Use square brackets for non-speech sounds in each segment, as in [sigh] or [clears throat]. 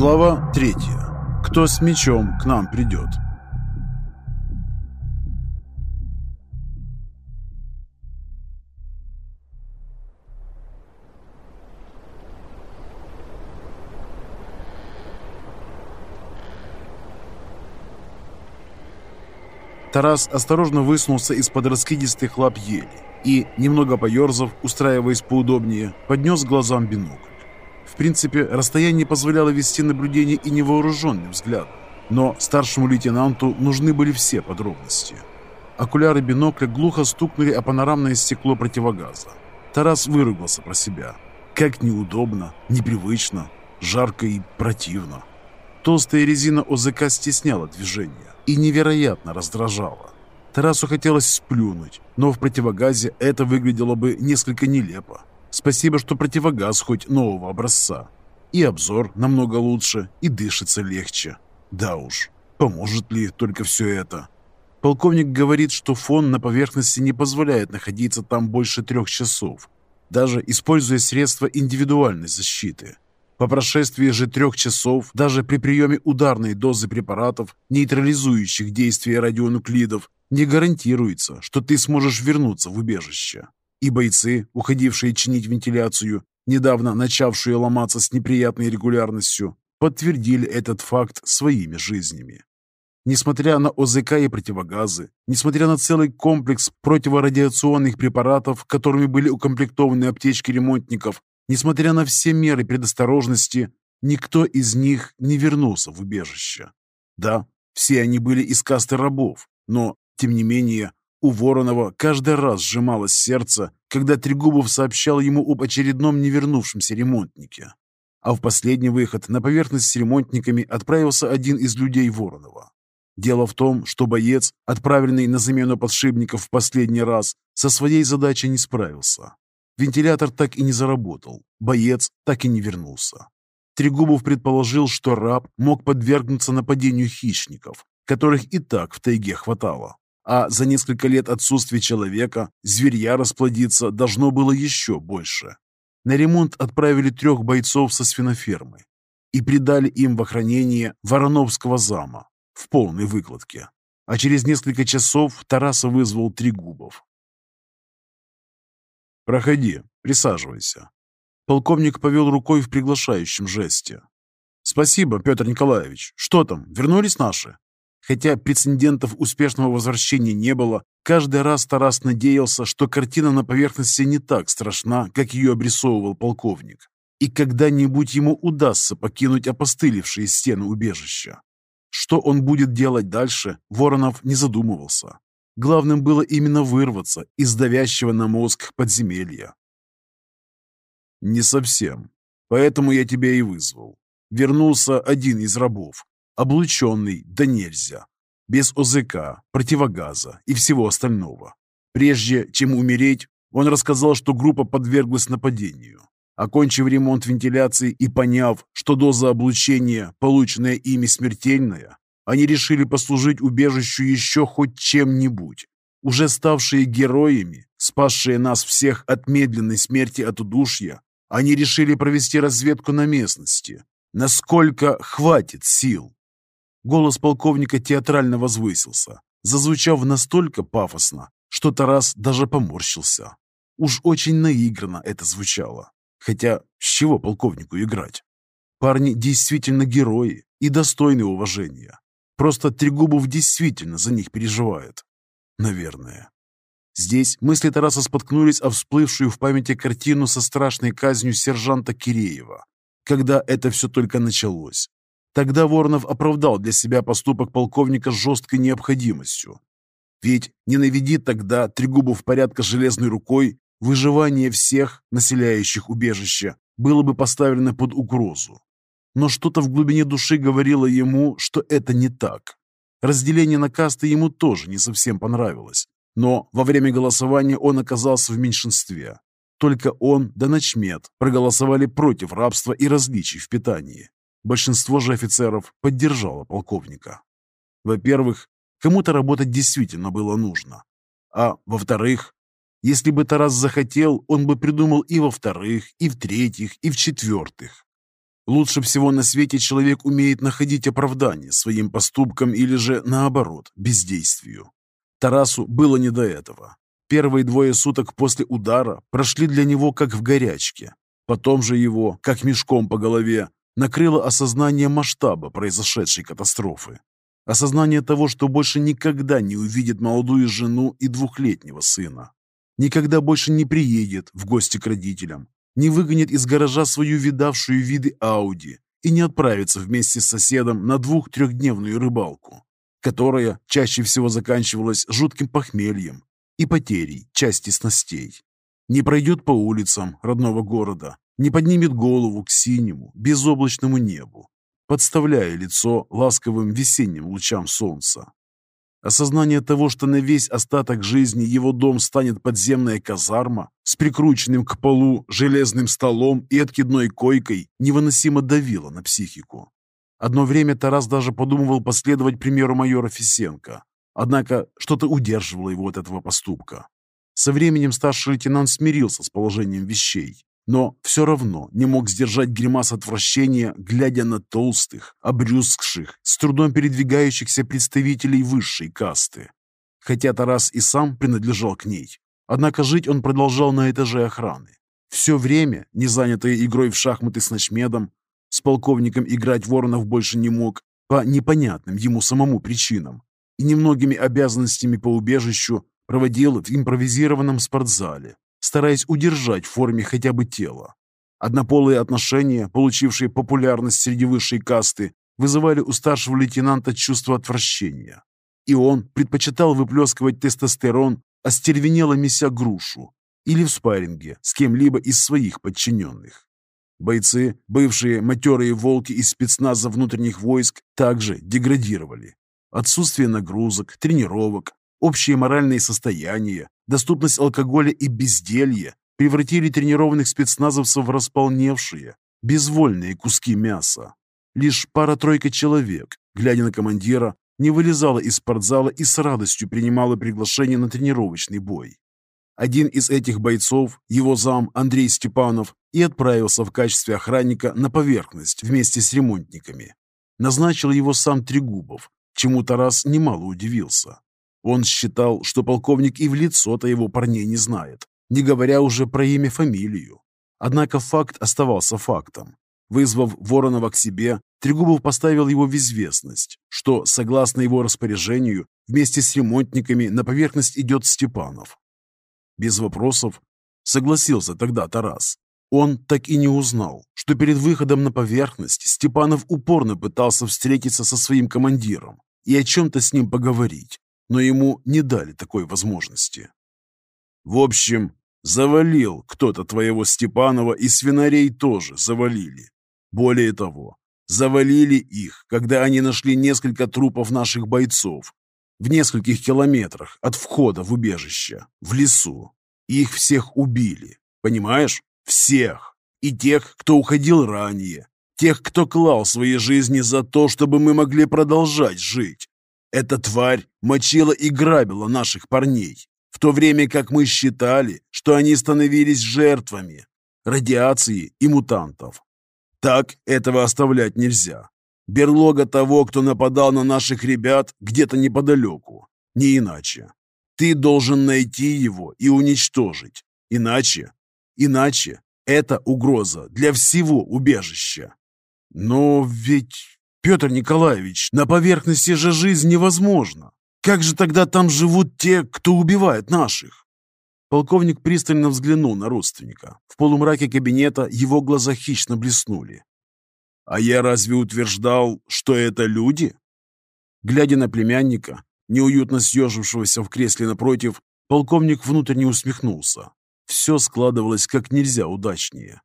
Глава третья. Кто с мечом к нам придет? Тарас осторожно высунулся из-под раскидистых лап ели и, немного поерзав, устраиваясь поудобнее, поднес глазам бинокль. Принципе, расстояние позволяло вести наблюдение и невооруженным взглядом, но старшему лейтенанту нужны были все подробности. Окуляры бинокля глухо стукнули о панорамное стекло противогаза. Тарас выругался про себя. Как неудобно, непривычно, жарко и противно. Толстая резина ОЗК стесняла движение и невероятно раздражала. Тарасу хотелось сплюнуть, но в противогазе это выглядело бы несколько нелепо. Спасибо, что противогаз хоть нового образца. И обзор намного лучше, и дышится легче. Да уж, поможет ли только все это? Полковник говорит, что фон на поверхности не позволяет находиться там больше трех часов, даже используя средства индивидуальной защиты. По прошествии же трех часов, даже при приеме ударной дозы препаратов, нейтрализующих действие радионуклидов, не гарантируется, что ты сможешь вернуться в убежище. И бойцы, уходившие чинить вентиляцию, недавно начавшие ломаться с неприятной регулярностью, подтвердили этот факт своими жизнями. Несмотря на ОЗК и противогазы, несмотря на целый комплекс противорадиационных препаратов, которыми были укомплектованы аптечки ремонтников, Несмотря на все меры предосторожности, никто из них не вернулся в убежище. Да, все они были из касты рабов, но, тем не менее, у Воронова каждый раз сжималось сердце, когда Трегубов сообщал ему об очередном невернувшемся ремонтнике. А в последний выход на поверхность с ремонтниками отправился один из людей Воронова. Дело в том, что боец, отправленный на замену подшипников в последний раз, со своей задачей не справился. Вентилятор так и не заработал, боец так и не вернулся. Трегубов предположил, что раб мог подвергнуться нападению хищников, которых и так в тайге хватало. А за несколько лет отсутствия человека зверья расплодиться должно было еще больше. На ремонт отправили трех бойцов со свинофермы и придали им в охранение Вороновского зама в полной выкладке. А через несколько часов Тараса вызвал Трегубов. «Проходи, присаживайся». Полковник повел рукой в приглашающем жесте. «Спасибо, Петр Николаевич. Что там, вернулись наши?» Хотя прецедентов успешного возвращения не было, каждый раз Тарас надеялся, что картина на поверхности не так страшна, как ее обрисовывал полковник. И когда-нибудь ему удастся покинуть опостылевшие стены убежища. Что он будет делать дальше, Воронов не задумывался. Главным было именно вырваться из давящего на мозг подземелья. «Не совсем. Поэтому я тебя и вызвал. Вернулся один из рабов, облученный да нельзя, без ОЗК, противогаза и всего остального. Прежде чем умереть, он рассказал, что группа подверглась нападению. Окончив ремонт вентиляции и поняв, что доза облучения, полученная ими смертельная, они решили послужить убежищу еще хоть чем-нибудь. Уже ставшие героями, спасшие нас всех от медленной смерти от удушья, они решили провести разведку на местности. Насколько хватит сил? Голос полковника театрально возвысился, зазвучав настолько пафосно, что Тарас даже поморщился. Уж очень наигранно это звучало. Хотя с чего полковнику играть? Парни действительно герои и достойны уважения. Просто Трегубов действительно за них переживает. Наверное. Здесь мысли Тараса споткнулись о всплывшую в памяти картину со страшной казнью сержанта Киреева, когда это все только началось. Тогда Воронов оправдал для себя поступок полковника жесткой необходимостью. Ведь не наведи тогда Трегубов порядка железной рукой, выживание всех, населяющих убежище, было бы поставлено под угрозу. Но что-то в глубине души говорило ему, что это не так. Разделение на касты ему тоже не совсем понравилось. Но во время голосования он оказался в меньшинстве. Только он да Ночмед проголосовали против рабства и различий в питании. Большинство же офицеров поддержало полковника. Во-первых, кому-то работать действительно было нужно. А во-вторых, если бы Тарас захотел, он бы придумал и во-вторых, и в-третьих, и в-четвертых. Лучше всего на свете человек умеет находить оправдание своим поступкам или же, наоборот, бездействию. Тарасу было не до этого. Первые двое суток после удара прошли для него как в горячке. Потом же его, как мешком по голове, накрыло осознание масштаба произошедшей катастрофы. Осознание того, что больше никогда не увидит молодую жену и двухлетнего сына. Никогда больше не приедет в гости к родителям, не выгонит из гаража свою видавшую виды Ауди и не отправится вместе с соседом на двух-трехдневную рыбалку, которая чаще всего заканчивалась жутким похмельем и потерей части снастей. Не пройдет по улицам родного города, не поднимет голову к синему, безоблачному небу, подставляя лицо ласковым весенним лучам солнца. Осознание того, что на весь остаток жизни его дом станет подземная казарма с прикрученным к полу железным столом и откидной койкой, невыносимо давило на психику. Одно время Тарас даже подумывал последовать примеру майора Фисенко, однако что-то удерживало его от этого поступка. Со временем старший лейтенант смирился с положением вещей но все равно не мог сдержать гримас отвращения, глядя на толстых, обрюзгших, с трудом передвигающихся представителей высшей касты. Хотя Тарас и сам принадлежал к ней, однако жить он продолжал на этаже охраны. Все время, не занятое игрой в шахматы с ночмедом, с полковником играть Воронов больше не мог по непонятным ему самому причинам и немногими обязанностями по убежищу проводил в импровизированном спортзале, стараясь удержать в форме хотя бы тело. Однополые отношения, получившие популярность среди высшей касты, вызывали у старшего лейтенанта чувство отвращения. И он предпочитал выплескивать тестостерон, остервенело меся грушу, или в спарринге с кем-либо из своих подчиненных. Бойцы, бывшие матерые волки из спецназа внутренних войск, также деградировали. Отсутствие нагрузок, тренировок, общее моральное состояние, доступность алкоголя и безделье превратили тренированных спецназовцев в располневшие, безвольные куски мяса. Лишь пара-тройка человек, глядя на командира, не вылезала из спортзала и с радостью принимала приглашение на тренировочный бой. Один из этих бойцов, его зам Андрей Степанов, и отправился в качестве охранника на поверхность вместе с ремонтниками. Назначил его сам Трегубов, чему Тарас немало удивился. Он считал, что полковник и в лицо-то его парней не знает, не говоря уже про имя-фамилию. Однако факт оставался фактом. Вызвав Воронова к себе, Трегубов поставил его в известность, что, согласно его распоряжению, вместе с ремонтниками на поверхность идет Степанов. Без вопросов согласился тогда Тарас. Он так и не узнал, что перед выходом на поверхность Степанов упорно пытался встретиться со своим командиром и о чем-то с ним поговорить, но ему не дали такой возможности. В общем, завалил кто-то твоего Степанова, и свинарей тоже завалили. Более того, завалили их, когда они нашли несколько трупов наших бойцов в нескольких километрах от входа в убежище, в лесу. Их всех убили, понимаешь? Всех. И тех, кто уходил ранее, тех, кто клал свои жизни за то, чтобы мы могли продолжать жить. Эта тварь мочила и грабила наших парней, в то время как мы считали, что они становились жертвами радиации и мутантов. Так этого оставлять нельзя. Берлога того, кто нападал на наших ребят, где-то неподалеку. Не иначе. Ты должен найти его и уничтожить. Иначе, иначе это угроза для всего убежища. Но ведь Петр Николаевич, на поверхности же жизнь невозможна. Как же тогда там живут те, кто убивает наших? Полковник пристально взглянул на родственника. В полумраке кабинета его глаза хищно блеснули. «А я разве утверждал, что это люди?» Глядя на племянника, неуютно съежившегося в кресле напротив, полковник внутренне усмехнулся. Все складывалось как нельзя удачнее.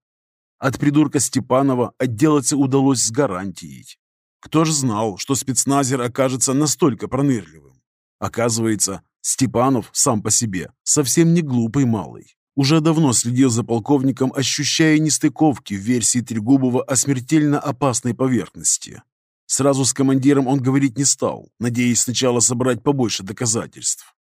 От придурка Степанова отделаться удалось с гарантией. Кто ж знал, что спецназер окажется настолько пронырливым? Оказывается, Степанов сам по себе совсем не глупый малый. Уже давно следил за полковником, ощущая нестыковки в версии Трегубова о смертельно опасной поверхности. Сразу с командиром он говорить не стал, надеясь сначала собрать побольше доказательств.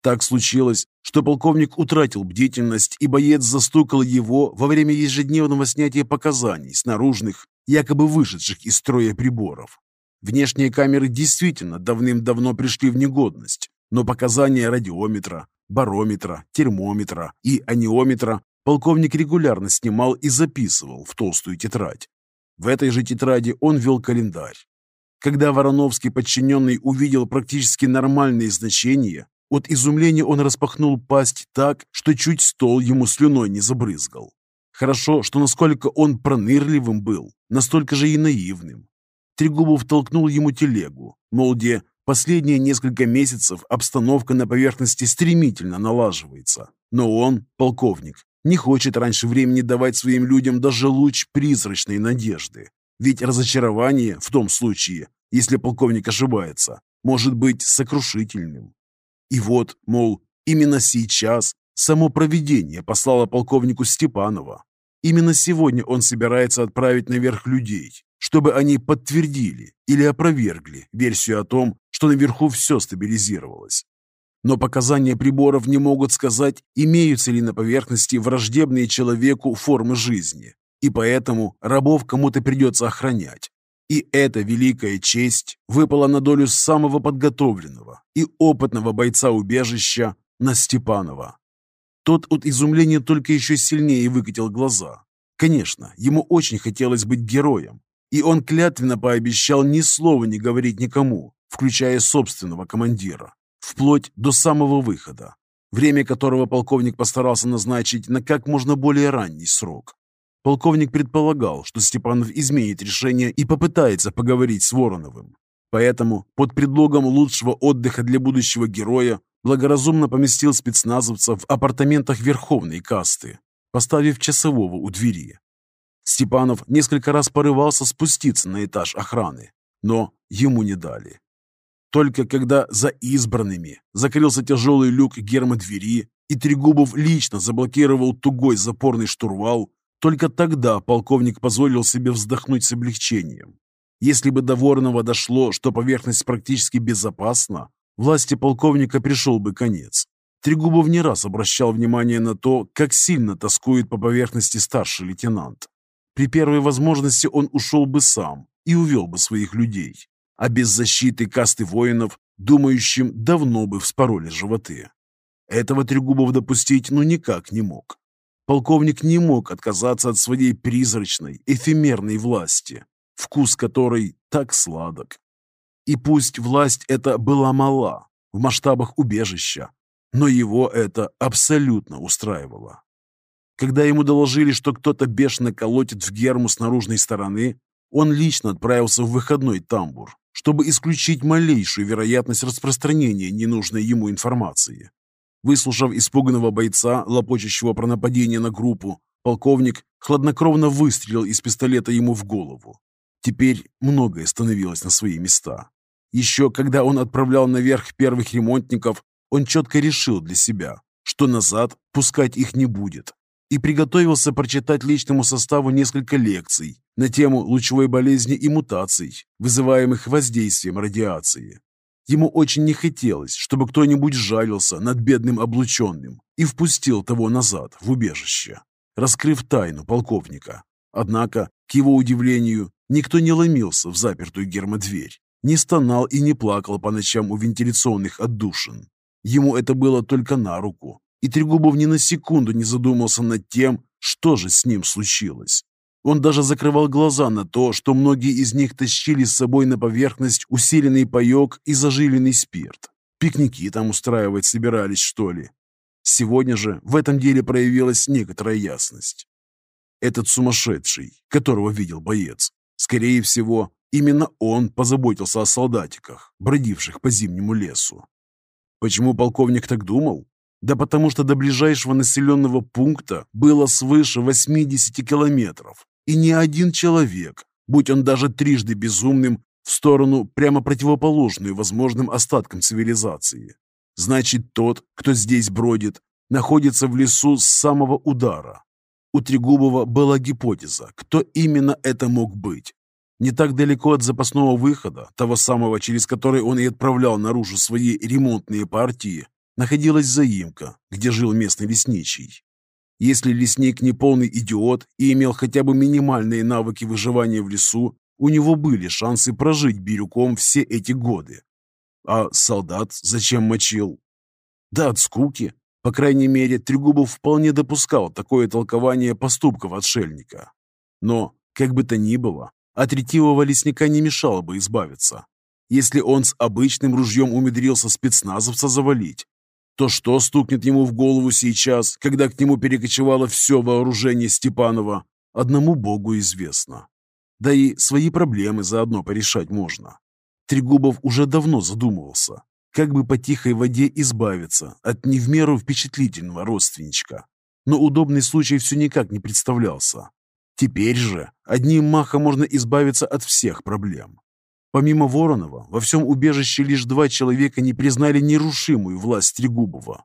Так случилось, что полковник утратил бдительность, и боец застукал его во время ежедневного снятия показаний с наружных якобы вышедших из строя приборов. Внешние камеры действительно давным-давно пришли в негодность, но показания радиометра, барометра, термометра и аниометра полковник регулярно снимал и записывал в толстую тетрадь. В этой же тетради он вел календарь. Когда Вороновский подчиненный увидел практически нормальные значения, от изумления он распахнул пасть так, что чуть стол ему слюной не забрызгал. Хорошо, что насколько он пронырливым был, настолько же и наивным. Трегубов толкнул ему телегу, мол, где последние несколько месяцев обстановка на поверхности стремительно налаживается. Но он, полковник, не хочет раньше времени давать своим людям даже луч призрачной надежды. Ведь разочарование в том случае, если полковник ошибается, может быть сокрушительным. И вот, мол, именно сейчас само провидение послало полковнику Степанова. Именно сегодня он собирается отправить наверх людей, чтобы они подтвердили или опровергли версию о том, что наверху все стабилизировалось. Но показания приборов не могут сказать, имеются ли на поверхности враждебные человеку формы жизни, и поэтому рабов кому-то придется охранять. И эта великая честь выпала на долю самого подготовленного и опытного бойца убежища на Степанова. Тот от изумления только еще сильнее выкатил глаза. Конечно, ему очень хотелось быть героем, и он клятвенно пообещал ни слова не говорить никому, включая собственного командира вплоть до самого выхода, время которого полковник постарался назначить на как можно более ранний срок. Полковник предполагал, что Степанов изменит решение и попытается поговорить с Вороновым. Поэтому, под предлогом лучшего отдыха для будущего героя, благоразумно поместил спецназовцев в апартаментах верховной касты, поставив часового у двери. Степанов несколько раз порывался спуститься на этаж охраны, но ему не дали. Только когда за избранными закрылся тяжелый люк гермодвери и Трегубов лично заблокировал тугой запорный штурвал, только тогда полковник позволил себе вздохнуть с облегчением. Если бы до Воронова дошло, что поверхность практически безопасна, власти полковника пришел бы конец. Трегубов не раз обращал внимание на то, как сильно тоскует по поверхности старший лейтенант. При первой возможности он ушел бы сам и увел бы своих людей а без защиты касты воинов, думающим, давно бы вспороли животы. Этого Трегубов допустить ну никак не мог. Полковник не мог отказаться от своей призрачной, эфемерной власти, вкус которой так сладок. И пусть власть эта была мала, в масштабах убежища, но его это абсолютно устраивало. Когда ему доложили, что кто-то бешено колотит в герму с наружной стороны, он лично отправился в выходной тамбур, чтобы исключить малейшую вероятность распространения ненужной ему информации. Выслушав испуганного бойца, лопочущего про нападение на группу, полковник хладнокровно выстрелил из пистолета ему в голову. Теперь многое становилось на свои места. Еще когда он отправлял наверх первых ремонтников, он четко решил для себя, что назад пускать их не будет, и приготовился прочитать личному составу несколько лекций на тему лучевой болезни и мутаций, вызываемых воздействием радиации. Ему очень не хотелось, чтобы кто-нибудь жалился над бедным облученным и впустил того назад, в убежище, раскрыв тайну полковника. Однако, к его удивлению, никто не ломился в запертую гермодверь, не стонал и не плакал по ночам у вентиляционных отдушин. Ему это было только на руку, и Трегубов ни на секунду не задумался над тем, что же с ним случилось. Он даже закрывал глаза на то, что многие из них тащили с собой на поверхность усиленный паек и зажиленный спирт. Пикники там устраивать собирались, что ли. Сегодня же в этом деле проявилась некоторая ясность. Этот сумасшедший, которого видел боец, скорее всего, именно он позаботился о солдатиках, бродивших по зимнему лесу. Почему полковник так думал? Да потому что до ближайшего населенного пункта было свыше 80 километров, и ни один человек, будь он даже трижды безумным, в сторону прямо противоположную возможным остаткам цивилизации. Значит, тот, кто здесь бродит, находится в лесу с самого удара. У Трегубова была гипотеза, кто именно это мог быть. Не так далеко от запасного выхода, того самого, через который он и отправлял наружу свои ремонтные партии, находилась заимка, где жил местный лесничий. Если лесник не полный идиот и имел хотя бы минимальные навыки выживания в лесу, у него были шансы прожить бирюком все эти годы. А солдат зачем мочил? Да от скуки. По крайней мере, Трегубов вполне допускал такое толкование поступков отшельника. Но, как бы то ни было, от ретивого лесника не мешало бы избавиться. Если он с обычным ружьем умудрился спецназовца завалить, то что стукнет ему в голову сейчас, когда к нему перекочевало все вооружение Степанова, одному богу известно. Да и свои проблемы заодно порешать можно. Трегубов уже давно задумывался, как бы по тихой воде избавиться от не в меру впечатлительного родственничка. Но удобный случай все никак не представлялся. Теперь же одним махом можно избавиться от всех проблем. Помимо Воронова, во всем убежище лишь два человека не признали нерушимую власть Трегубова.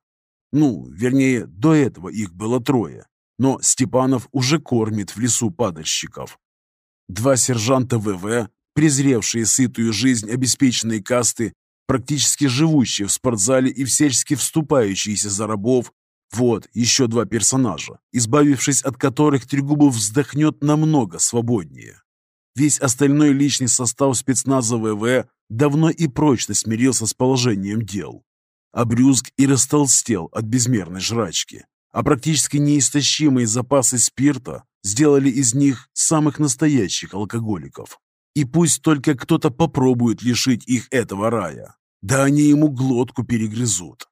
Ну, вернее, до этого их было трое, но Степанов уже кормит в лесу падальщиков. Два сержанта ВВ, презревшие сытую жизнь обеспеченной касты, практически живущие в спортзале и всячески вступающиеся за рабов, вот еще два персонажа, избавившись от которых Трегубов вздохнет намного свободнее. Весь остальной личный состав спецназа ВВ давно и прочно смирился с положением дел. Обрюзг и растолстел от безмерной жрачки, а практически неистощимые запасы спирта сделали из них самых настоящих алкоголиков. И пусть только кто-то попробует лишить их этого рая, да они ему глотку перегрызут.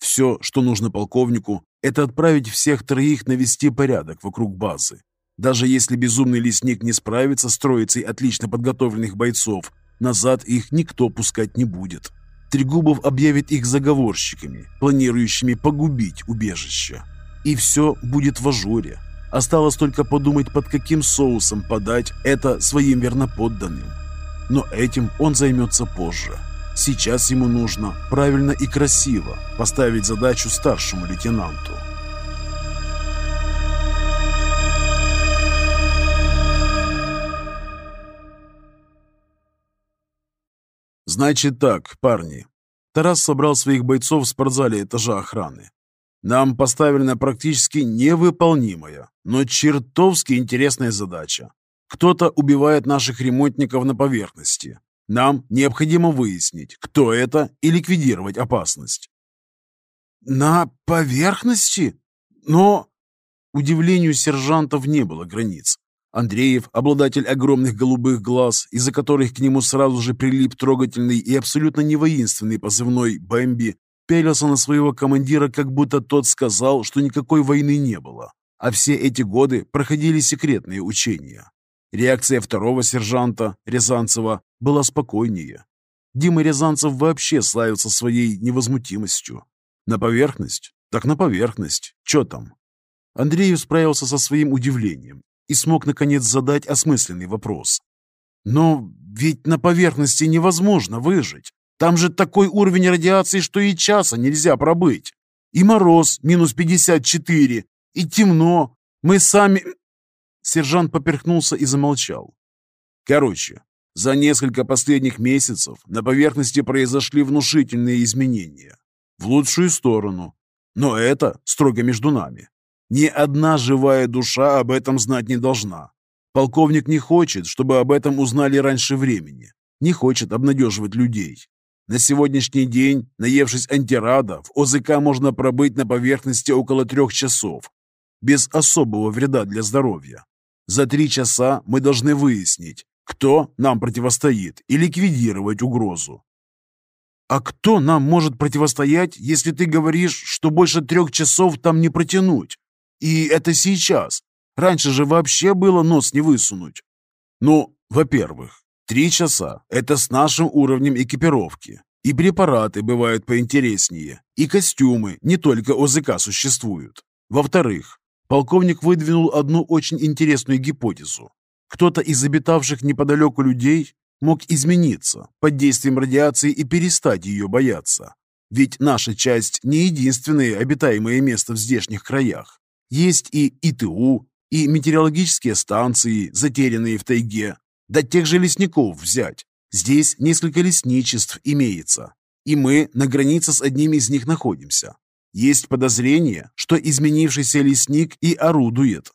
Все, что нужно полковнику, это отправить всех троих навести порядок вокруг базы, даже если безумный лесник не справится с троицей отлично подготовленных бойцов, назад их никто пускать не будет. Трегубов объявит их заговорщиками, планирующими погубить убежище. И все будет в ажуре. Осталось только подумать, под каким соусом подать это своим верноподданным. Но этим он займется позже. Сейчас ему нужно правильно и красиво поставить задачу старшему лейтенанту. «Значит так, парни». Тарас собрал своих бойцов в спортзале этажа охраны. «Нам поставлена практически невыполнимая, но чертовски интересная задача. Кто-то убивает наших ремонтников на поверхности. Нам необходимо выяснить, кто это, и ликвидировать опасность». «На поверхности? Но...» Удивлению сержантов не было границ. Андреев, обладатель огромных голубых глаз, из-за которых к нему сразу же прилип трогательный и абсолютно невоинственный позывной «Бэмби», пялился на своего командира, как будто тот сказал, что никакой войны не было, а все эти годы проходили секретные учения. Реакция второго сержанта, Рязанцева, была спокойнее. Дима Рязанцев вообще славился своей невозмутимостью. На поверхность? Так на поверхность. Че там? Андреев справился со своим удивлением и смог наконец задать осмысленный вопрос. «Но ведь на поверхности невозможно выжить. Там же такой уровень радиации, что и часа нельзя пробыть. И мороз минус 54, и темно. Мы сами...» [clears throat] Сержант поперхнулся и замолчал. Короче, за несколько последних месяцев на поверхности произошли внушительные изменения. В лучшую сторону. Но это строго между нами. Ни одна живая душа об этом знать не должна. Полковник не хочет, чтобы об этом узнали раньше времени. Не хочет обнадеживать людей. На сегодняшний день, наевшись антирада, в ОЗК можно пробыть на поверхности около трех часов, без особого вреда для здоровья. За три часа мы должны выяснить, кто нам противостоит, и ликвидировать угрозу. А кто нам может противостоять, если ты говоришь, что больше трех часов там не протянуть? И это сейчас. Раньше же вообще было нос не высунуть. Ну, во-первых, три часа – это с нашим уровнем экипировки. И препараты бывают поинтереснее. И костюмы не только ОЗК существуют. Во-вторых, полковник выдвинул одну очень интересную гипотезу. Кто-то из обитавших неподалеку людей мог измениться под действием радиации и перестать ее бояться. Ведь наша часть не единственное обитаемое место в здешних краях. Есть и ИТУ, и метеорологические станции, затерянные в тайге. Да тех же лесников взять. Здесь несколько лесничеств имеется. И мы на границе с одним из них находимся. Есть подозрение, что изменившийся лесник и орудует.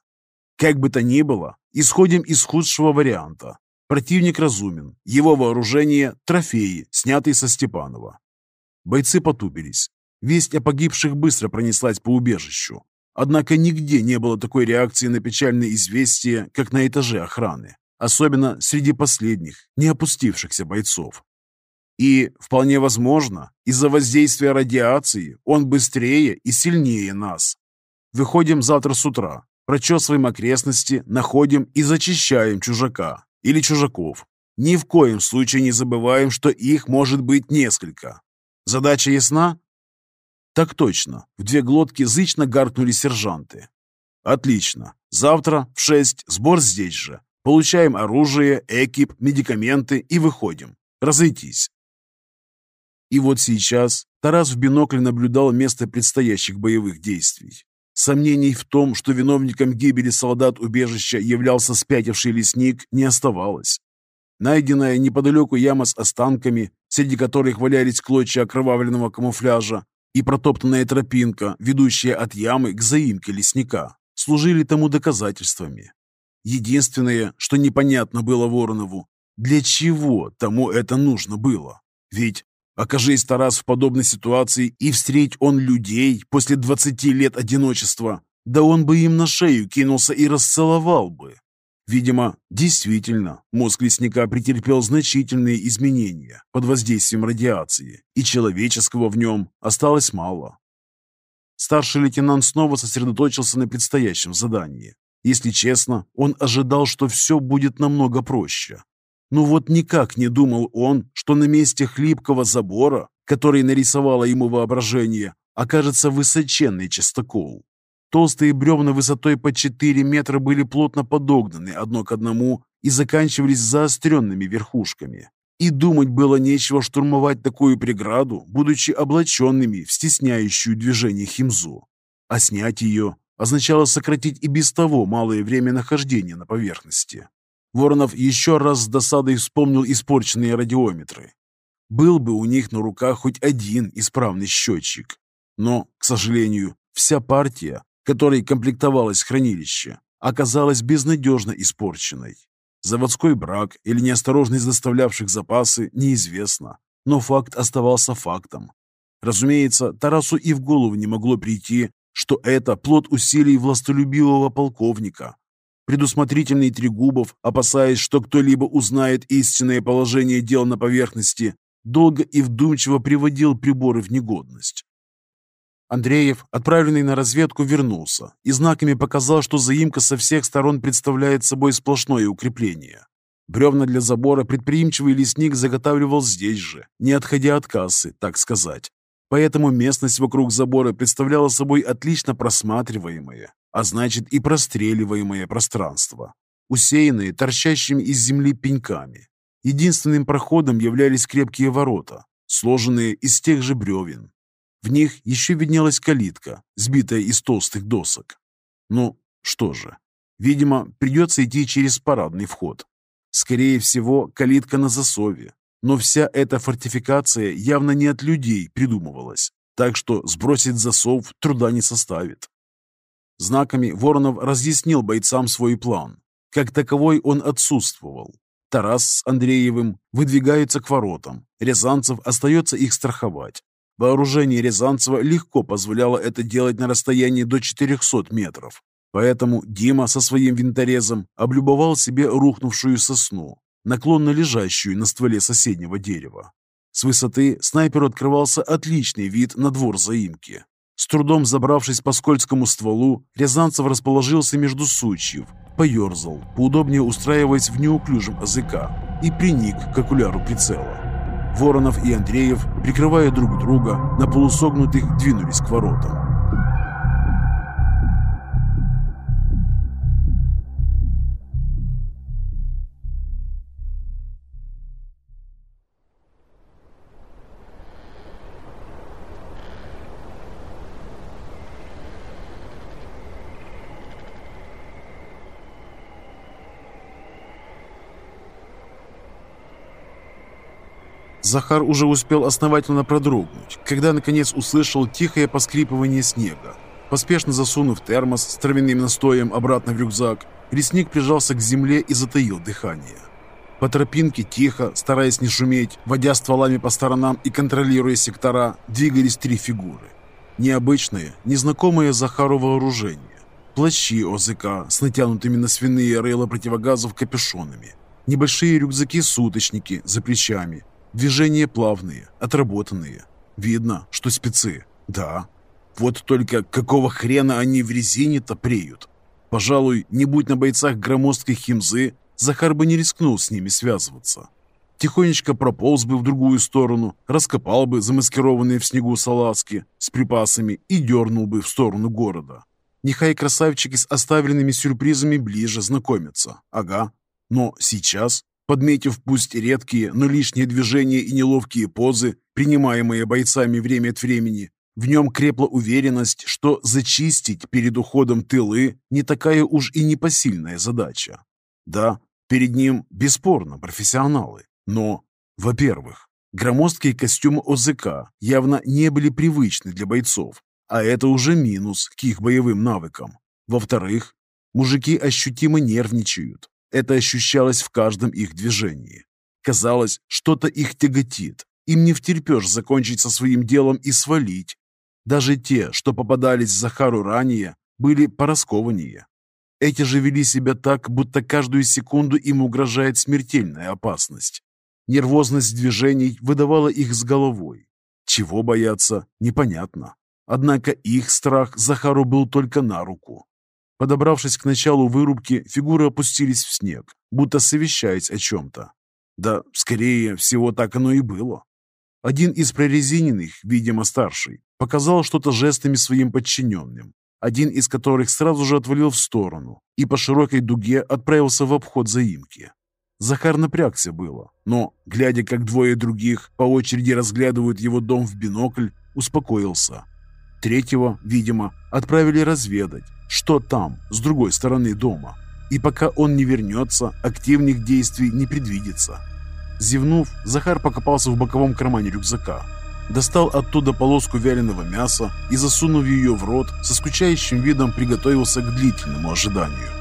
Как бы то ни было, исходим из худшего варианта. Противник разумен, его вооружение – трофеи, снятые со Степанова. Бойцы потупились. Весть о погибших быстро пронеслась по убежищу. Однако нигде не было такой реакции на печальное известие, как на этаже охраны, особенно среди последних, не опустившихся бойцов. И, вполне возможно, из-за воздействия радиации он быстрее и сильнее нас. Выходим завтра с утра, прочесываем окрестности, находим и зачищаем чужака или чужаков. Ни в коем случае не забываем, что их может быть несколько. Задача ясна? Так точно. В две глотки зычно гаркнули сержанты. Отлично. Завтра в шесть сбор здесь же. Получаем оружие, экип, медикаменты и выходим. Разойтись. И вот сейчас Тарас в бинокль наблюдал место предстоящих боевых действий. Сомнений в том, что виновником гибели солдат убежища являлся спятивший лесник, не оставалось. Найденная неподалеку яма с останками, среди которых валялись клочья окровавленного камуфляжа, и протоптанная тропинка, ведущая от ямы к заимке лесника, служили тому доказательствами. Единственное, что непонятно было Воронову, для чего тому это нужно было? Ведь Окажись Тарас в подобной ситуации и встреть он людей после двадцати лет одиночества, да он бы им на шею кинулся и расцеловал бы. Видимо, действительно, мозг лесника претерпел значительные изменения под воздействием радиации, и человеческого в нем осталось мало. Старший лейтенант снова сосредоточился на предстоящем задании. Если честно, он ожидал, что все будет намного проще. Но вот никак не думал он, что на месте хлипкого забора, который нарисовало ему воображение, окажется высоченный частокол. Толстые бревна высотой по 4 метра были плотно подогнаны одно к одному и заканчивались заостренными верхушками. И думать было нечего штурмовать такую преграду, будучи облаченными в стесняющую движение химзу. А снять ее означало сократить и без того малое время нахождения на поверхности. Воронов еще раз с досадой вспомнил испорченные радиометры. Был бы у них на руках хоть один исправный счетчик. Но, к сожалению, вся партия, которой комплектовалось хранилище, оказалась безнадежно испорченной. Заводской брак или неосторожность доставлявших запасы неизвестно, но факт оставался фактом. Разумеется, Тарасу и в голову не могло прийти, что это плод усилий властолюбивого полковника, Предусмотрительный Трегубов, опасаясь, что кто-либо узнает истинное положение дел на поверхности, долго и вдумчиво приводил приборы в негодность. Андреев, отправленный на разведку, вернулся и знаками показал, что заимка со всех сторон представляет собой сплошное укрепление. Бревна для забора предприимчивый лесник заготавливал здесь же, не отходя от кассы, так сказать. Поэтому местность вокруг забора представляла собой отлично просматриваемое, а значит и простреливаемое пространство, усеянные торчащими из земли пеньками. Единственным проходом являлись крепкие ворота, сложенные из тех же бревен. В них еще виднелась калитка, сбитая из толстых досок. Ну, что же, видимо, придется идти через парадный вход. Скорее всего, калитка на засове, но вся эта фортификация явно не от людей придумывалась, так что сбросить засов труда не составит. Знаками Воронов разъяснил бойцам свой план. Как таковой он отсутствовал. Тарас с Андреевым выдвигаются к воротам. Рязанцев остается их страховать. Вооружение Рязанцева легко позволяло это делать на расстоянии до 400 метров. Поэтому Дима со своим винторезом облюбовал себе рухнувшую сосну, наклонно лежащую на стволе соседнего дерева. С высоты снайперу открывался отличный вид на двор заимки. С трудом забравшись по скользкому стволу, Рязанцев расположился между сучьев, поерзал, поудобнее устраиваясь в неуклюжем АЗК и приник к окуляру прицела. Воронов и Андреев, прикрывая друг друга, на полусогнутых двинулись к воротам. Захар уже успел основательно продрогнуть, когда наконец услышал тихое поскрипывание снега. Поспешно засунув термос с травяным настоем обратно в рюкзак, лесник прижался к земле и затаил дыхание. По тропинке тихо, стараясь не шуметь, водя стволами по сторонам и контролируя сектора, двигались три фигуры. Необычное, незнакомое Захару вооружение. Плащи ОЗК с натянутыми на свиные рейла противогазов капюшонами. Небольшие рюкзаки-суточники за плечами. Движения плавные, отработанные. Видно, что спецы. Да. Вот только какого хрена они в резине-то преют? Пожалуй, не будь на бойцах громоздкой химзы, Захар бы не рискнул с ними связываться. Тихонечко прополз бы в другую сторону, раскопал бы замаскированные в снегу салазки с припасами и дернул бы в сторону города. Нехай красавчики с оставленными сюрпризами ближе знакомятся. Ага. Но сейчас, подметив пусть редкие, но лишние движения и неловкие позы, принимаемые бойцами время от времени, в нем крепла уверенность, что зачистить перед уходом тылы не такая уж и непосильная задача. Да, перед ним бесспорно профессионалы, но, во-первых, громоздкие костюмы ОЗК явно не были привычны для бойцов, а это уже минус к их боевым навыкам. Во-вторых, мужики ощутимо нервничают. Это ощущалось в каждом их движении. Казалось, что-то их тяготит. Им не втерпешь закончить со своим делом и свалить. Даже те, что попадались Захару ранее, были пораскованнее. Эти же вели себя так, будто каждую секунду им угрожает смертельная опасность. Нервозность движений выдавала их с головой. Чего бояться, непонятно. Однако их страх Захару был только на руку. Подобравшись к началу вырубки, фигуры опустились в снег, будто совещаясь о чем-то. Да, скорее всего, так оно и было. Один из прорезиненных, видимо старший, показал что-то жестами своим подчиненным, один из которых сразу же отвалил в сторону и по широкой дуге отправился в обход заимки. Захар напрягся было, но, глядя, как двое других по очереди разглядывают его дом в бинокль, успокоился. Третьего, видимо, отправили разведать, что там, с другой стороны дома. И пока он не вернется, активных действий не предвидится. Зевнув, Захар покопался в боковом кармане рюкзака достал оттуда полоску вяленого мяса и, засунув ее в рот, со скучающим видом приготовился к длительному ожиданию.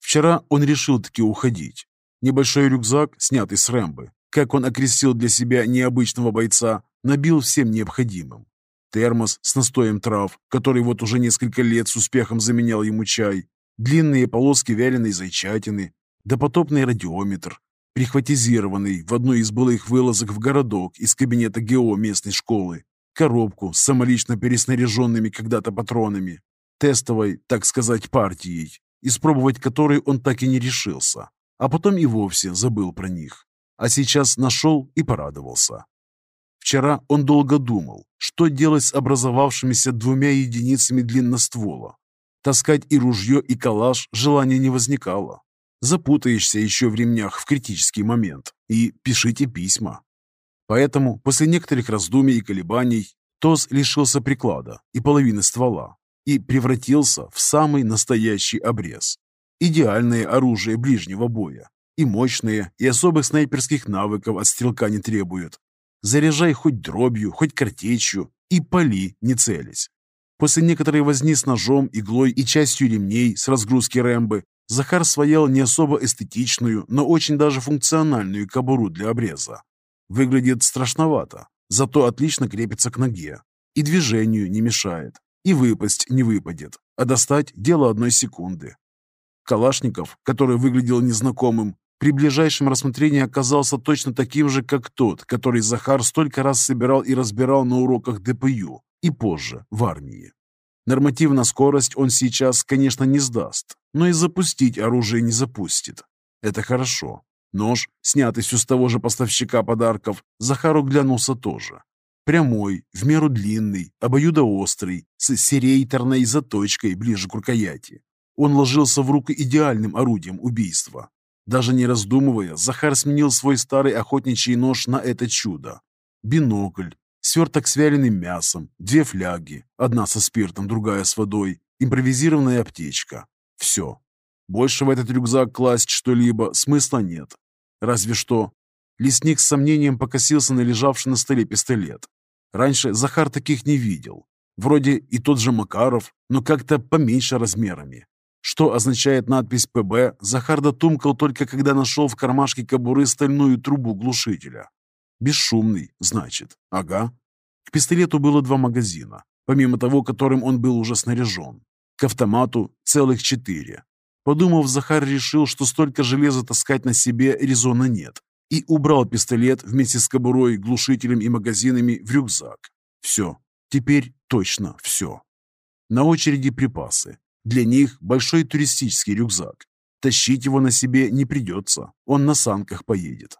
Вчера он решил таки уходить. Небольшой рюкзак, снятый с Рэмбы, как он окрестил для себя необычного бойца, набил всем необходимым. Термос с настоем трав, который вот уже несколько лет с успехом заменял ему чай, длинные полоски вяленой зайчатины, допотопный радиометр, прихватизированный в одной из былых вылазок в городок из кабинета ГО местной школы, коробку с самолично переснаряженными когда-то патронами, тестовой, так сказать, партией, испробовать которой он так и не решился, а потом и вовсе забыл про них. А сейчас нашел и порадовался. Вчера он долго думал, что делать с образовавшимися двумя единицами длинноствола, Таскать и ружье, и калаш желания не возникало. Запутаешься еще в ремнях в критический момент. И пишите письма. Поэтому после некоторых раздумий и колебаний Тоз лишился приклада и половины ствола и превратился в самый настоящий обрез. Идеальное оружие ближнего боя. И мощное, и особых снайперских навыков от стрелка не требует. Заряжай хоть дробью, хоть картечью и пали, не целясь. После некоторой возни с ножом, иглой и частью ремней с разгрузки Рэмбы, Захар своял не особо эстетичную, но очень даже функциональную кобуру для обреза. Выглядит страшновато, зато отлично крепится к ноге. И движению не мешает, и выпасть не выпадет, а достать – дело одной секунды. Калашников, который выглядел незнакомым, при ближайшем рассмотрении оказался точно таким же, как тот, который Захар столько раз собирал и разбирал на уроках ДПЮ, и позже, в армии. Норматив скорость он сейчас, конечно, не сдаст, но и запустить оружие не запустит. Это хорошо. Нож, снятый с того же поставщика подарков, Захару глянулся тоже. Прямой, в меру длинный, обоюдоострый, с серейторной заточкой ближе к рукояти. Он ложился в руку идеальным орудием убийства. Даже не раздумывая, Захар сменил свой старый охотничий нож на это чудо. Бинокль, сверток с вяленым мясом, две фляги, одна со спиртом, другая с водой, импровизированная аптечка. Все. Больше в этот рюкзак класть что-либо смысла нет. Разве что... Лесник с сомнением покосился на лежавший на столе пистолет. Раньше Захар таких не видел. Вроде и тот же Макаров, но как-то поменьше размерами. Что означает надпись «ПБ», Захар дотумкал только когда нашел в кармашке кобуры стальную трубу глушителя. Бесшумный, значит. Ага. К пистолету было два магазина, помимо того, которым он был уже снаряжен. К автомату целых четыре. Подумав, Захар решил, что столько железа таскать на себе резона нет, и убрал пистолет вместе с кобурой, глушителем и магазинами в рюкзак. Все. Теперь точно все. На очереди припасы. Для них большой туристический рюкзак. Тащить его на себе не придется, он на санках поедет.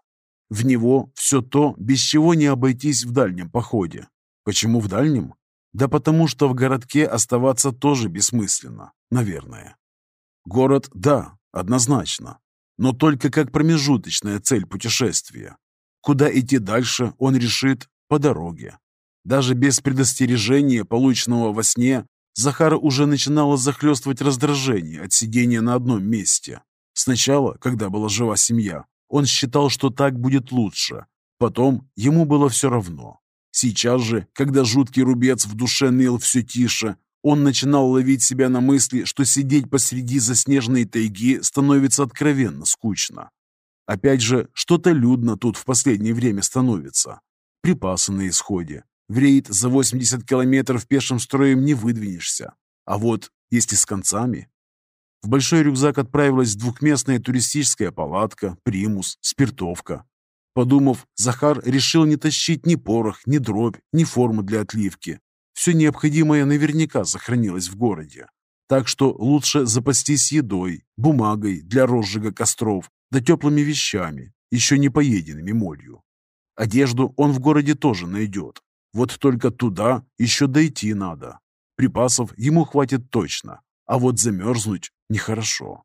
В него все то, без чего не обойтись в дальнем походе. Почему в дальнем? Да потому что в городке оставаться тоже бессмысленно, наверное. Город, да, однозначно, но только как промежуточная цель путешествия. Куда идти дальше, он решит по дороге. Даже без предостережения, полученного во сне, Захара уже начинало захлестывать раздражение от сидения на одном месте. Сначала, когда была жива семья, он считал, что так будет лучше. Потом ему было все равно. Сейчас же, когда жуткий рубец в душе ныл все тише, он начинал ловить себя на мысли, что сидеть посреди заснеженной тайги становится откровенно скучно. Опять же, что-то людно тут в последнее время становится. Припасы на исходе. В рейд за 80 километров пешим строем не выдвинешься. А вот если с концами... В большой рюкзак отправилась двухместная туристическая палатка, примус, спиртовка. Подумав, Захар решил не тащить ни порох, ни дробь, ни форму для отливки. Все необходимое наверняка сохранилось в городе. Так что лучше запастись едой, бумагой для розжига костров, да теплыми вещами, еще не поеденными молью. Одежду он в городе тоже найдет, вот только туда еще дойти надо. Припасов ему хватит точно, а вот замерзнуть нехорошо.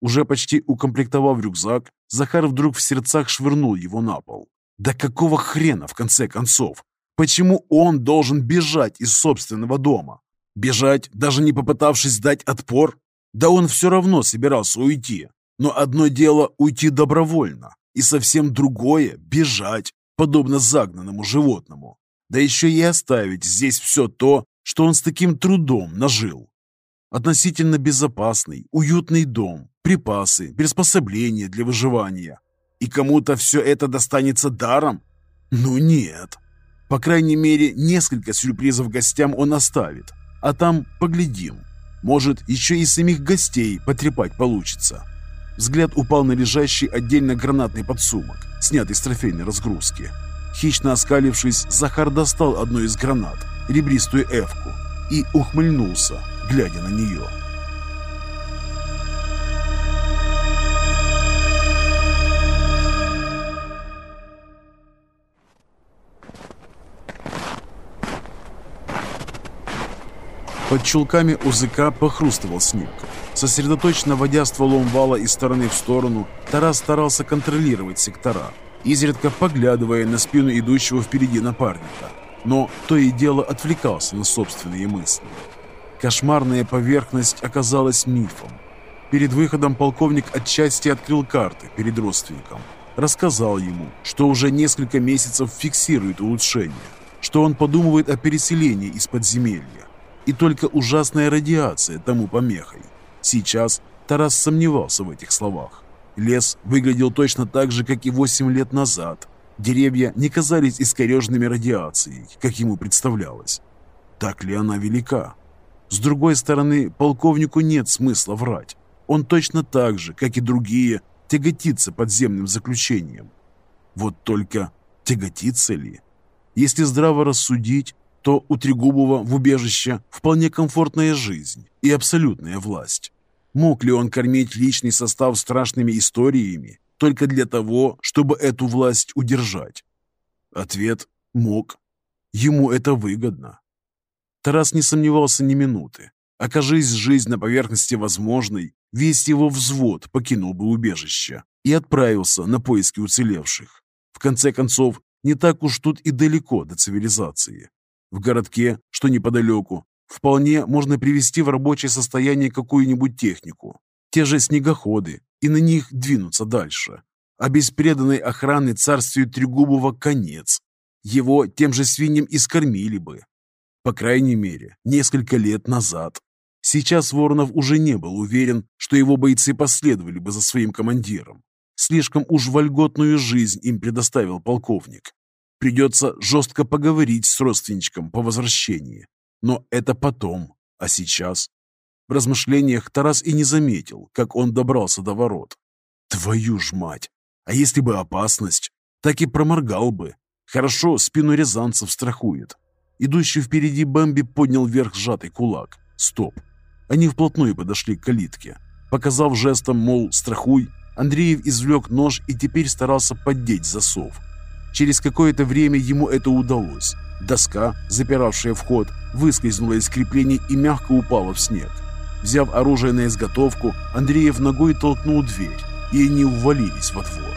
Уже почти укомплектовав рюкзак, Захар вдруг в сердцах швырнул его на пол. Да какого хрена, в конце концов? Почему он должен бежать из собственного дома? Бежать, даже не попытавшись дать отпор? Да он все равно собирался уйти. Но одно дело уйти добровольно, и совсем другое – бежать, подобно загнанному животному да еще и оставить здесь все то, что он с таким трудом нажил. Относительно безопасный, уютный дом, припасы, приспособления для выживания. И кому-то все это достанется даром? Ну нет. По крайней мере, несколько сюрпризов гостям он оставит. А там поглядим. Может, еще и самих гостей потрепать получится. Взгляд упал на лежащий отдельно гранатный подсумок, снятый с трофейной разгрузки. Хищно оскалившись, Захар достал одну из гранат, ребристую эвку, и ухмыльнулся, глядя на нее. Под чулками УЗК похрустывал снег. Сосредоточенно водя стволом вала из стороны в сторону, Тарас старался контролировать сектора – изредка поглядывая на спину идущего впереди напарника, но то и дело отвлекался на собственные мысли. Кошмарная поверхность оказалась мифом. Перед выходом полковник отчасти открыл карты перед родственником, рассказал ему, что уже несколько месяцев фиксирует улучшение, что он подумывает о переселении из подземелья, и только ужасная радиация тому помехой. Сейчас Тарас сомневался в этих словах. Лес выглядел точно так же, как и 8 лет назад. Деревья не казались искореженными радиацией, как ему представлялось. Так ли она велика? С другой стороны, полковнику нет смысла врать. Он точно так же, как и другие, тяготится подземным заключением. Вот только тяготится ли? Если здраво рассудить, то у Трегубова в убежище вполне комфортная жизнь и абсолютная власть. Мог ли он кормить личный состав страшными историями только для того, чтобы эту власть удержать? Ответ – мог. Ему это выгодно. Тарас не сомневался ни минуты. Окажись жизнь на поверхности возможной, весь его взвод покинул бы убежище и отправился на поиски уцелевших. В конце концов, не так уж тут и далеко до цивилизации. В городке, что неподалеку, вполне можно привести в рабочее состояние какую-нибудь технику, те же снегоходы, и на них двинуться дальше. А без преданной охраны царствию Трегубова конец. Его тем же свиньям и скормили бы. По крайней мере, несколько лет назад. Сейчас Воронов уже не был уверен, что его бойцы последовали бы за своим командиром. Слишком уж вольготную жизнь им предоставил полковник. Придется жестко поговорить с родственничком по возвращении. Но это потом, а сейчас? В размышлениях Тарас и не заметил, как он добрался до ворот. Твою ж мать! А если бы опасность? Так и проморгал бы. Хорошо, спину рязанцев страхует. Идущий впереди Бэмби поднял вверх сжатый кулак. Стоп. Они вплотную подошли к калитке. Показав жестом, мол, страхуй, Андреев извлек нож и теперь старался поддеть засов. Через какое-то время ему это удалось. Доска, запиравшая вход, выскользнула из креплений и мягко упала в снег. Взяв оружие на изготовку, Андреев ногой толкнул дверь, и они увалились во двор.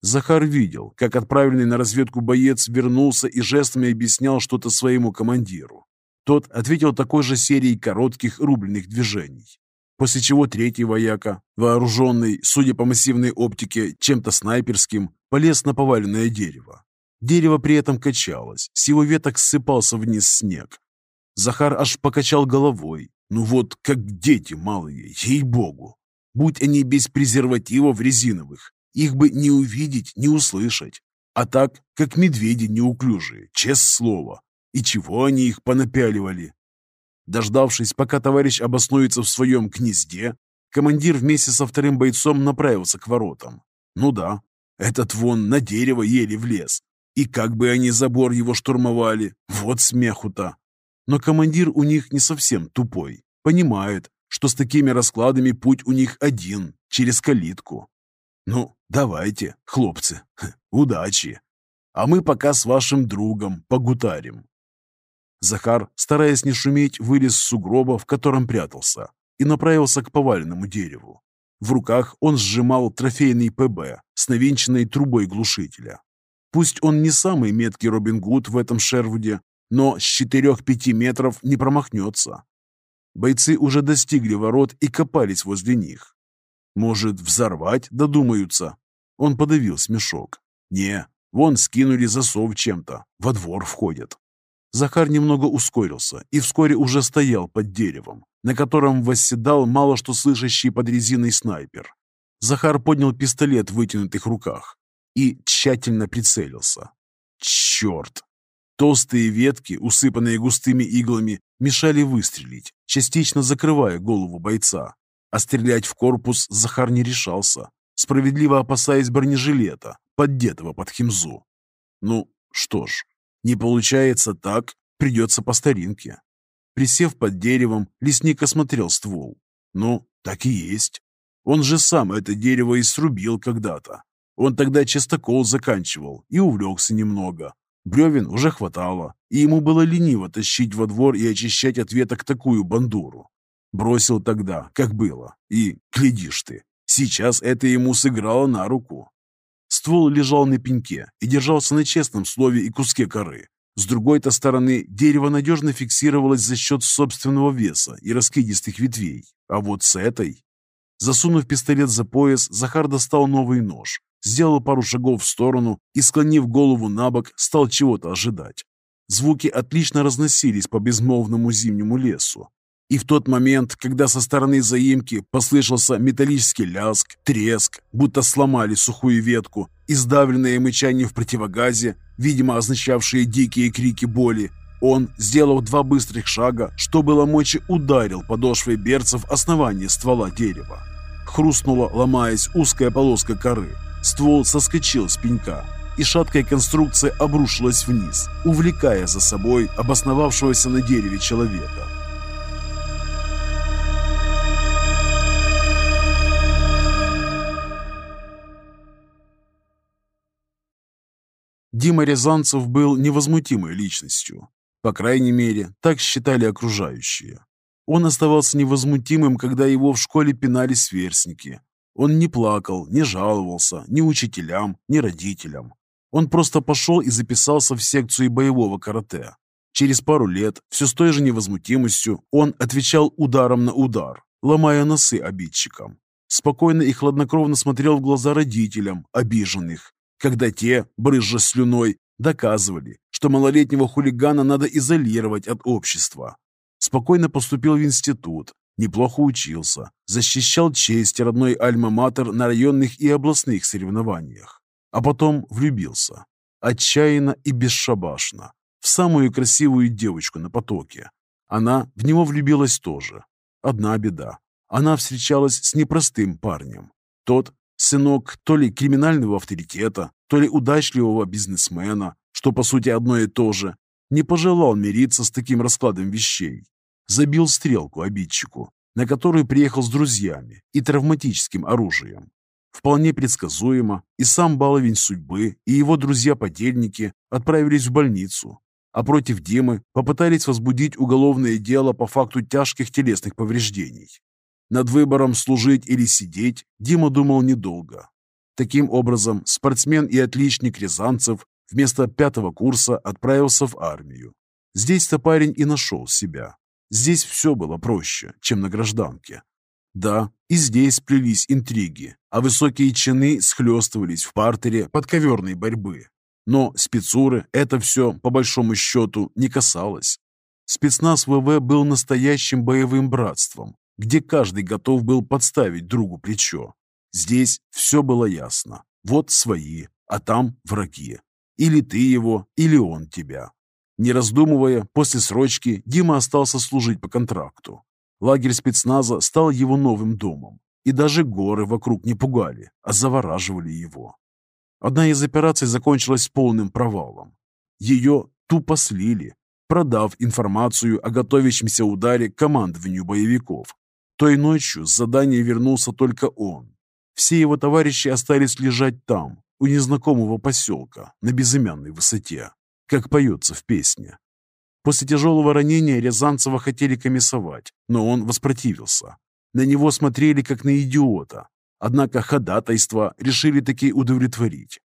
Захар видел, как отправленный на разведку боец вернулся и жестами объяснял что-то своему командиру. Тот ответил такой же серией коротких рубленых движений. После чего третий вояка, вооруженный, судя по массивной оптике, чем-то снайперским, полез на поваленное дерево. Дерево при этом качалось, с его веток ссыпался вниз снег. Захар аж покачал головой. Ну вот, как дети малые, ей-богу. Будь они без презервативов резиновых, их бы не увидеть, не услышать. А так, как медведи неуклюжие, честное слово. И чего они их понапяливали? Дождавшись, пока товарищ обоснуется в своем гнезде, командир вместе со вторым бойцом направился к воротам. Ну да, этот вон на дерево еле влез. И как бы они забор его штурмовали, вот смеху-то. Но командир у них не совсем тупой. Понимает, что с такими раскладами путь у них один, через калитку. Ну, давайте, хлопцы, [laughs] удачи. А мы пока с вашим другом погутарим. Захар, стараясь не шуметь, вылез с сугроба, в котором прятался, и направился к поваленному дереву. В руках он сжимал трофейный ПБ с навинченной трубой глушителя. Пусть он не самый меткий Робин Гуд в этом Шервуде, но с 4-5 метров не промахнется. Бойцы уже достигли ворот и копались возле них. Может, взорвать додумаются? Он подавил смешок. Не, вон скинули засов чем-то, во двор входят. Захар немного ускорился и вскоре уже стоял под деревом, на котором восседал мало что слышащий под резиной снайпер. Захар поднял пистолет в вытянутых руках и тщательно прицелился. Черт! Толстые ветки, усыпанные густыми иглами, мешали выстрелить, частично закрывая голову бойца. А стрелять в корпус Захар не решался, справедливо опасаясь бронежилета, поддетого под химзу. Ну, что ж, не получается так, придется по старинке. Присев под деревом, лесник осмотрел ствол. Ну, так и есть. Он же сам это дерево и срубил когда-то. Он тогда частокол заканчивал и увлекся немного. Бревен уже хватало, и ему было лениво тащить во двор и очищать от веток такую бандуру. Бросил тогда, как было, и, глядишь ты, сейчас это ему сыграло на руку. Ствол лежал на пеньке и держался на честном слове и куске коры. С другой-то стороны, дерево надежно фиксировалось за счет собственного веса и раскидистых ветвей. А вот с этой... Засунув пистолет за пояс, Захар достал новый нож, сделал пару шагов в сторону и, склонив голову на бок, стал чего-то ожидать. Звуки отлично разносились по безмолвному зимнему лесу, и в тот момент, когда со стороны заимки послышался металлический лязг, треск, будто сломали сухую ветку, и сдавленное мычание в противогазе, видимо означавшие дикие крики боли, он, сделав два быстрых шага, что было мочи, ударил подошвой берцев основание ствола дерева. Хрустнула, ломаясь, узкая полоска коры. Ствол соскочил с пенька, и шаткая конструкция обрушилась вниз, увлекая за собой обосновавшегося на дереве человека. Дима Рязанцев был невозмутимой личностью. По крайней мере, так считали окружающие. Он оставался невозмутимым, когда его в школе пинали сверстники. Он не плакал, не жаловался ни учителям, ни родителям. Он просто пошел и записался в секцию боевого карате. Через пару лет, все с той же невозмутимостью, он отвечал ударом на удар, ломая носы обидчикам. Спокойно и хладнокровно смотрел в глаза родителям, обиженных, когда те, брызжа слюной, доказывали, что малолетнего хулигана надо изолировать от общества. Спокойно поступил в институт, неплохо учился, защищал честь родной альма-матер на районных и областных соревнованиях. А потом влюбился. Отчаянно и бесшабашно. В самую красивую девочку на потоке. Она в него влюбилась тоже. Одна беда. Она встречалась с непростым парнем. Тот сынок то ли криминального авторитета, то ли удачливого бизнесмена, что по сути одно и то же, не пожелал мириться с таким раскладом вещей. Забил стрелку обидчику, на которую приехал с друзьями и травматическим оружием. Вполне предсказуемо, и сам баловень судьбы, и его друзья-подельники отправились в больницу, а против Димы попытались возбудить уголовное дело по факту тяжких телесных повреждений. Над выбором служить или сидеть Дима думал недолго. Таким образом, спортсмен и отличник Рязанцев вместо пятого курса отправился в армию. Здесь-то парень и нашел себя. Здесь все было проще, чем на гражданке. Да, и здесь плелись интриги, а высокие чины схлестывались в партере подковерной борьбы. Но спецуры это все, по большому счету, не касалось. Спецназ ВВ был настоящим боевым братством, где каждый готов был подставить другу плечо. Здесь все было ясно. Вот свои, а там враги. Или ты его, или он тебя. Не раздумывая, после срочки Дима остался служить по контракту. Лагерь спецназа стал его новым домом. И даже горы вокруг не пугали, а завораживали его. Одна из операций закончилась полным провалом. Ее тупо слили, продав информацию о готовящемся ударе командованию боевиков, той ночью с задания вернулся только он. Все его товарищи остались лежать там, у незнакомого поселка, на безымянной высоте, как поется в песне. После тяжелого ранения Рязанцева хотели комиссовать, но он воспротивился. На него смотрели как на идиота, однако ходатайство решили таки удовлетворить.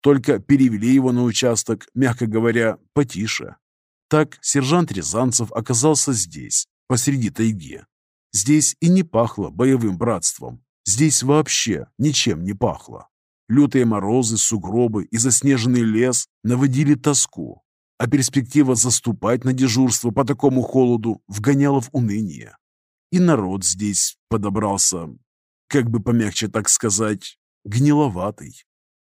Только перевели его на участок, мягко говоря, потише. Так сержант Рязанцев оказался здесь, посреди тайги, Здесь и не пахло боевым братством. Здесь вообще ничем не пахло. Лютые морозы, сугробы и заснеженный лес наводили тоску, а перспектива заступать на дежурство по такому холоду вгоняла в уныние. И народ здесь подобрался, как бы помягче так сказать, гниловатый.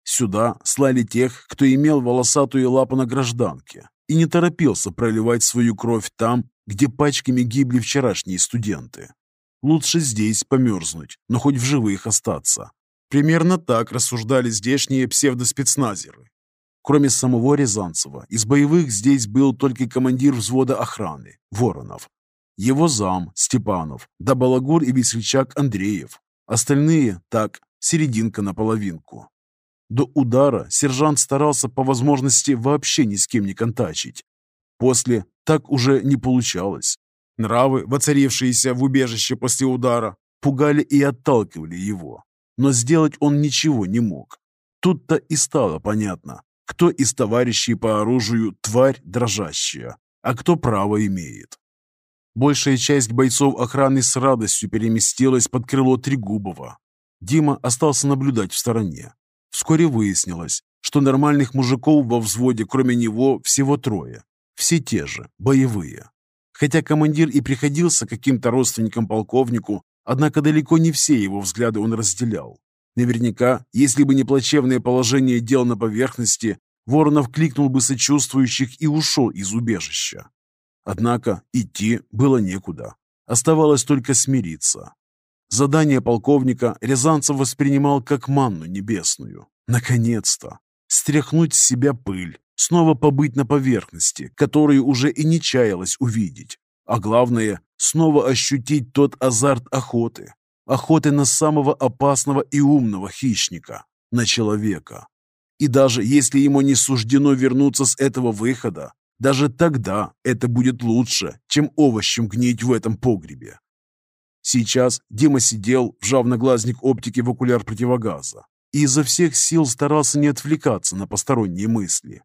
Сюда слали тех, кто имел волосатую лапу на гражданке и не торопился проливать свою кровь там, где пачками гибли вчерашние студенты. Лучше здесь померзнуть, но хоть в живых остаться. Примерно так рассуждали здешние псевдоспецназеры. Кроме самого Рязанцева, из боевых здесь был только командир взвода охраны, Воронов. Его зам, Степанов, да Балагур и весельчак Андреев. Остальные, так, серединка на половинку. До удара сержант старался по возможности вообще ни с кем не контачить. После так уже не получалось. Нравы, воцарившиеся в убежище после удара, пугали и отталкивали его. Но сделать он ничего не мог. Тут-то и стало понятно, кто из товарищей по оружию тварь дрожащая, а кто право имеет. Большая часть бойцов охраны с радостью переместилась под крыло Трегубова. Дима остался наблюдать в стороне. Вскоре выяснилось, что нормальных мужиков во взводе, кроме него, всего трое. Все те же, боевые. Хотя командир и приходился каким-то родственником полковнику, однако далеко не все его взгляды он разделял. Наверняка, если бы не плачевное положение дел на поверхности, Воронов кликнул бы сочувствующих и ушел из убежища. Однако идти было некуда. Оставалось только смириться. Задание полковника Рязанцев воспринимал как манну небесную. Наконец-то! Стряхнуть с себя пыль, снова побыть на поверхности, которую уже и не чаялось увидеть. А главное, снова ощутить тот азарт охоты. Охоты на самого опасного и умного хищника, на человека. И даже если ему не суждено вернуться с этого выхода, даже тогда это будет лучше, чем овощем гнить в этом погребе. Сейчас Дима сидел, вжав наглазник оптики в окуляр противогаза, и изо всех сил старался не отвлекаться на посторонние мысли.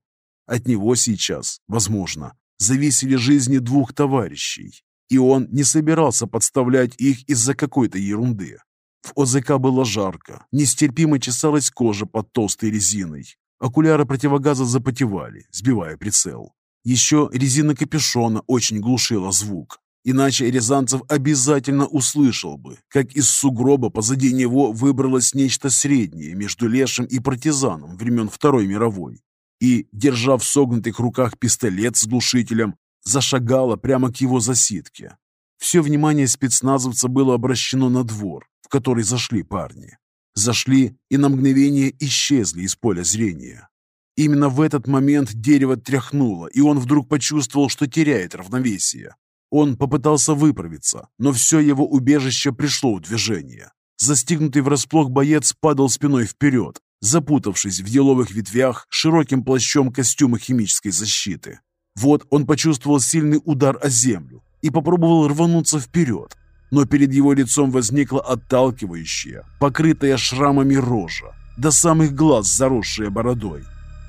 От него сейчас, возможно, зависели жизни двух товарищей, и он не собирался подставлять их из-за какой-то ерунды. В ОЗК было жарко, нестерпимо чесалась кожа под толстой резиной. Окуляры противогаза запотевали, сбивая прицел. Еще резина капюшона очень глушила звук, иначе Рязанцев обязательно услышал бы, как из сугроба позади него выбралось нечто среднее между лешим и партизаном времен Второй мировой и, держа в согнутых руках пистолет с глушителем, зашагала прямо к его засидке. Все внимание спецназовца было обращено на двор, в который зашли парни. Зашли и на мгновение исчезли из поля зрения. Именно в этот момент дерево тряхнуло, и он вдруг почувствовал, что теряет равновесие. Он попытался выправиться, но все его убежище пришло в движение. Застигнутый врасплох боец падал спиной вперед, запутавшись в еловых ветвях широким плащом костюма химической защиты. Вот он почувствовал сильный удар о землю и попробовал рвануться вперед, но перед его лицом возникла отталкивающая, покрытая шрамами рожа, до самых глаз заросшая бородой.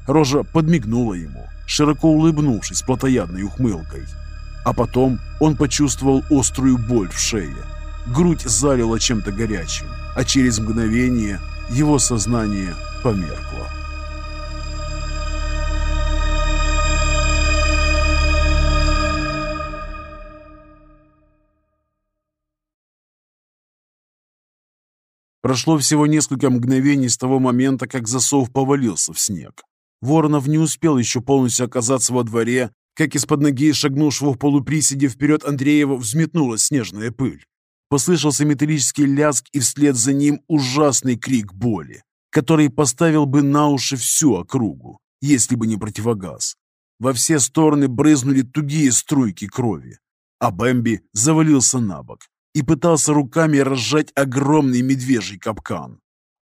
Рожа подмигнула ему, широко улыбнувшись плотоядной ухмылкой. А потом он почувствовал острую боль в шее. Грудь залила чем-то горячим, а через мгновение его сознание померкло. Прошло всего несколько мгновений с того момента, как засов повалился в снег. Воронов не успел еще полностью оказаться во дворе, как из-под ноги шагнувшего в полуприседе вперед Андреева взметнулась снежная пыль. Послышался металлический лязг и вслед за ним ужасный крик боли, который поставил бы на уши всю округу, если бы не противогаз. Во все стороны брызнули тугие струйки крови, а Бэмби завалился на бок, и пытался руками разжать огромный медвежий капкан.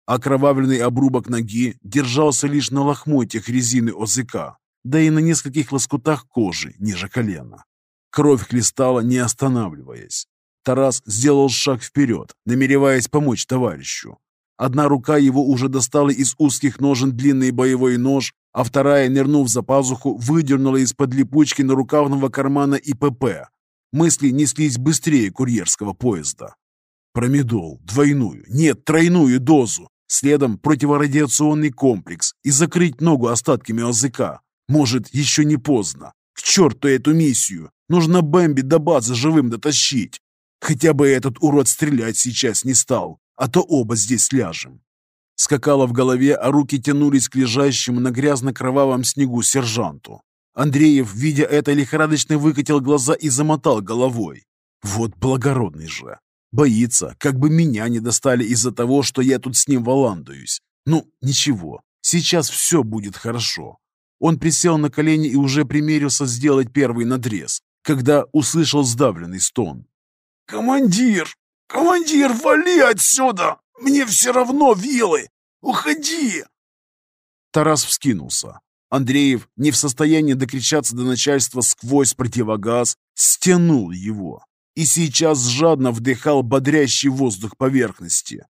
Окровавленный обрубок ноги держался лишь на лохмотьях резины ОЗК, да и на нескольких лоскутах кожи ниже колена. Кровь хлестала, не останавливаясь. Тарас сделал шаг вперед, намереваясь помочь товарищу. Одна рука его уже достала из узких ножен длинный боевой нож, а вторая, нырнув за пазуху, выдернула из-под липучки на рукавного кармана ИПП, Мысли неслись быстрее курьерского поезда. Промедол, двойную, нет, тройную дозу, следом противорадиационный комплекс и закрыть ногу остатками ОЗК. Может, еще не поздно. К черту эту миссию. Нужно Бэмби до базы живым дотащить. Хотя бы этот урод стрелять сейчас не стал, а то оба здесь ляжем. Скакало в голове, а руки тянулись к лежащему на грязно-кровавом снегу сержанту. Андреев, видя это, лихорадочно выкатил глаза и замотал головой. Вот благородный же. Боится, как бы меня не достали из-за того, что я тут с ним валандуюсь. Ну, ничего, сейчас все будет хорошо. Он присел на колени и уже примерился сделать первый надрез, когда услышал сдавленный стон. «Командир! Командир, вали отсюда! Мне все равно вилы! Уходи!» Тарас вскинулся. Андреев, не в состоянии докричаться до начальства сквозь противогаз, стянул его и сейчас жадно вдыхал бодрящий воздух поверхности.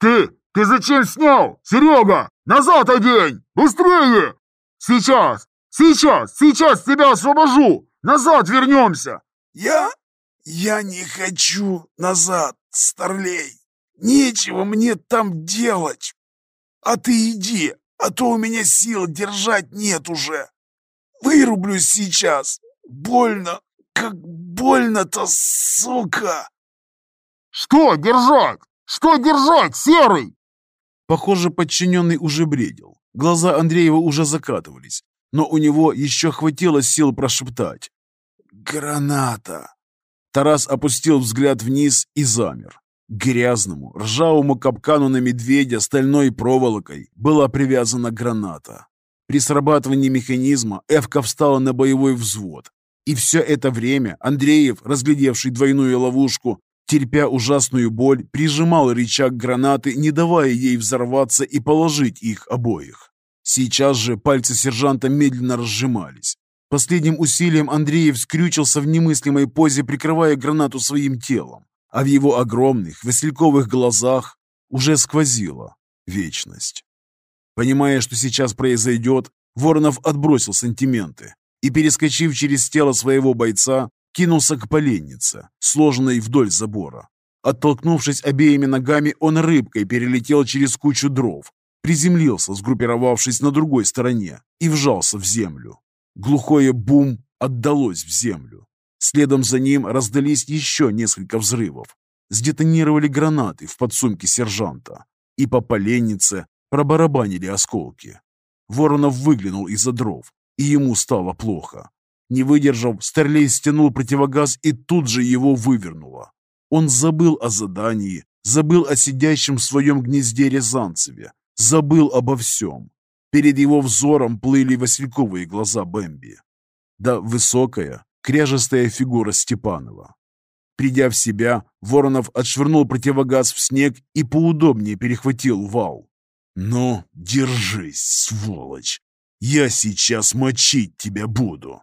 «Ты! Ты зачем снял? Серега! Назад одень! Быстрее! Сейчас! Сейчас! Сейчас тебя освобожу! Назад вернемся!» «Я? Я не хочу назад, Старлей! Нечего мне там делать! А ты иди, а то у меня сил держать нет уже. Вырублюсь сейчас. Больно, как больно-то, сука!» «Что держать? Что держать, Серый?» Похоже, подчиненный уже бредил. Глаза Андреева уже закатывались, но у него еще хватило сил прошептать. «Граната!» Тарас опустил взгляд вниз и замер. К грязному, ржавому капкану на медведя стальной проволокой была привязана граната. При срабатывании механизма Эвка встала на боевой взвод. И все это время Андреев, разглядевший двойную ловушку, терпя ужасную боль, прижимал рычаг гранаты, не давая ей взорваться и положить их обоих. Сейчас же пальцы сержанта медленно разжимались. Последним усилием Андреев скрючился в немыслимой позе, прикрывая гранату своим телом а в его огромных васильковых глазах уже сквозила вечность. Понимая, что сейчас произойдет, Воронов отбросил сантименты и, перескочив через тело своего бойца, кинулся к поленнице, сложенной вдоль забора. Оттолкнувшись обеими ногами, он рыбкой перелетел через кучу дров, приземлился, сгруппировавшись на другой стороне, и вжался в землю. Глухое бум отдалось в землю. Следом за ним раздались еще несколько взрывов. Сдетонировали гранаты в подсумке сержанта, и по поленнице пробарабанили осколки. Воронов выглянул из-за дров, и ему стало плохо. Не выдержав, Старлей стянул противогаз и тут же его вывернуло. Он забыл о задании, забыл о сидящем в своем гнезде Рязанцеве, забыл обо всем. Перед его взором плыли васильковые глаза Бэмби. Да высокая, кряжестая фигура Степанова. Придя в себя, Воронов отшвырнул противогаз в снег и поудобнее перехватил вал. «Ну, держись, сволочь! Я сейчас мочить тебя буду!»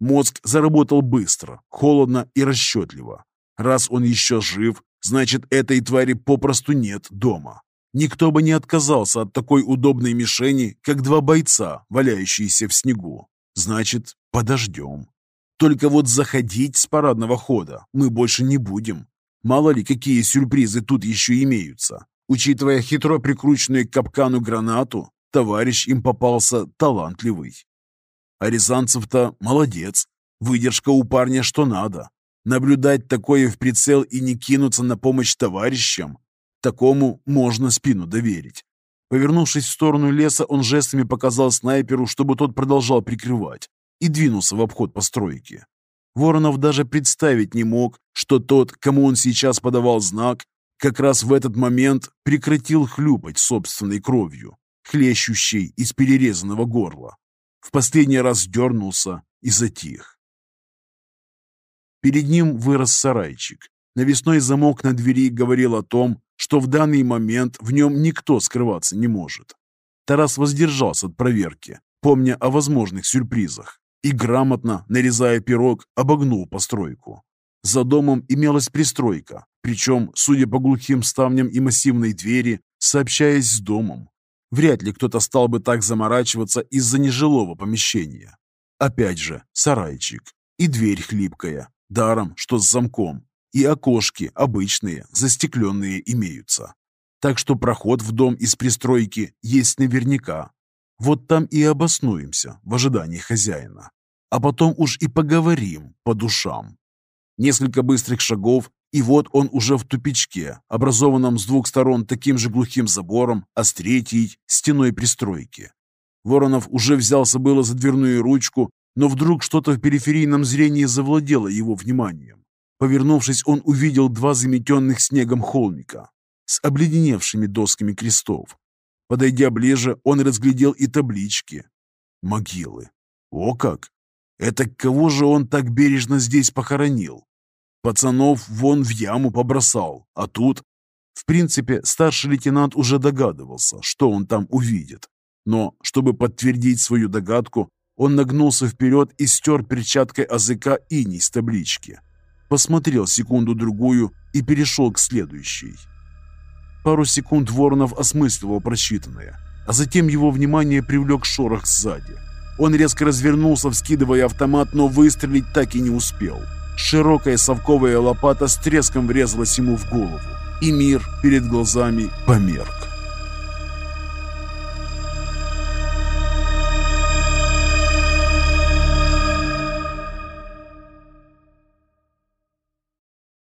Мозг заработал быстро, холодно и расчетливо. Раз он еще жив, значит, этой твари попросту нет дома. Никто бы не отказался от такой удобной мишени, как два бойца, валяющиеся в снегу. Значит, подождем. Только вот заходить с парадного хода мы больше не будем. Мало ли, какие сюрпризы тут еще имеются. Учитывая хитро прикрученную к капкану гранату, товарищ им попался талантливый. А Рязанцев-то молодец. Выдержка у парня что надо. Наблюдать такое в прицел и не кинуться на помощь товарищам, такому можно спину доверить. Повернувшись в сторону леса, он жестами показал снайперу, чтобы тот продолжал прикрывать, и двинулся в обход постройки. Воронов даже представить не мог, что тот, кому он сейчас подавал знак, как раз в этот момент прекратил хлюпать собственной кровью, хлещущей из перерезанного горла. В последний раз дернулся и затих. Перед ним вырос сарайчик. Навесной замок на двери говорил о том, что в данный момент в нем никто скрываться не может. Тарас воздержался от проверки, помня о возможных сюрпризах, и грамотно, нарезая пирог, обогнул постройку. За домом имелась пристройка, причем, судя по глухим ставням и массивной двери, сообщаясь с домом. Вряд ли кто-то стал бы так заморачиваться из-за нежилого помещения. Опять же, сарайчик. И дверь хлипкая, даром, что с замком. И окошки обычные, застекленные имеются. Так что проход в дом из пристройки есть наверняка. Вот там и обоснуемся в ожидании хозяина. А потом уж и поговорим по душам. Несколько быстрых шагов, и вот он уже в тупичке, образованном с двух сторон таким же глухим забором, а с третьей – стеной пристройки. Воронов уже взялся было за дверную ручку, но вдруг что-то в периферийном зрении завладело его вниманием. Повернувшись, он увидел два заметенных снегом холмика с обледеневшими досками крестов. Подойдя ближе, он разглядел и таблички. Могилы. О как! Это кого же он так бережно здесь похоронил? Пацанов вон в яму побросал, а тут... В принципе, старший лейтенант уже догадывался, что он там увидит. Но, чтобы подтвердить свою догадку, он нагнулся вперед и стер перчаткой языка иней с таблички. Посмотрел секунду-другую и перешел к следующей. Пару секунд Воронов осмысливал прочитанное, а затем его внимание привлек шорох сзади. Он резко развернулся, вскидывая автомат, но выстрелить так и не успел. Широкая совковая лопата с треском врезалась ему в голову, и мир перед глазами померк.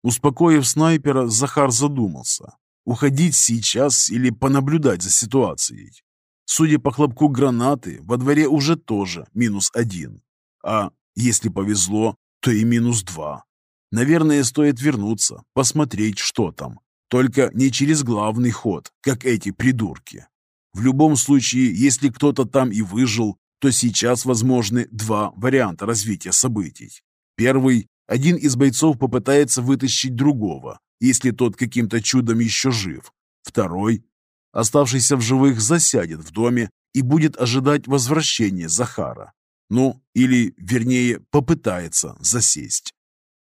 Успокоив снайпера, Захар задумался, уходить сейчас или понаблюдать за ситуацией. Судя по хлопку гранаты, во дворе уже тоже минус один. А если повезло, то и минус два. Наверное, стоит вернуться, посмотреть, что там. Только не через главный ход, как эти придурки. В любом случае, если кто-то там и выжил, то сейчас возможны два варианта развития событий. Первый – один из бойцов попытается вытащить другого, если тот каким-то чудом еще жив. Второй – оставшийся в живых засядет в доме и будет ожидать возвращения Захара. Ну, или, вернее, попытается засесть.